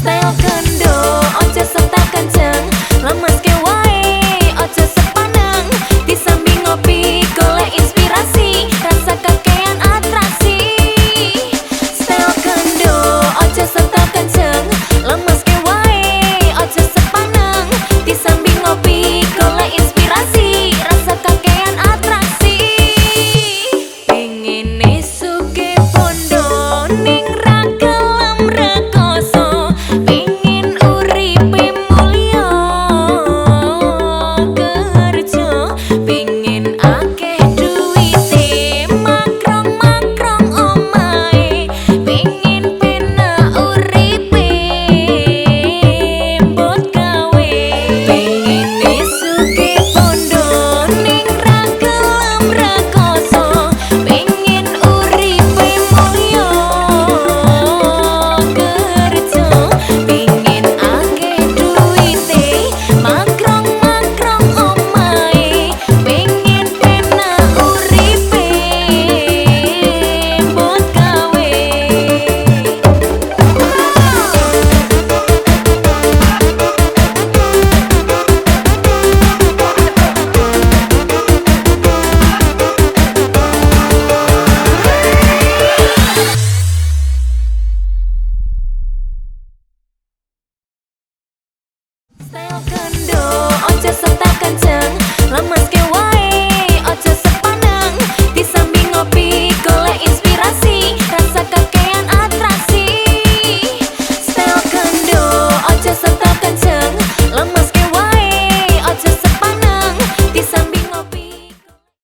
smell good. smell good.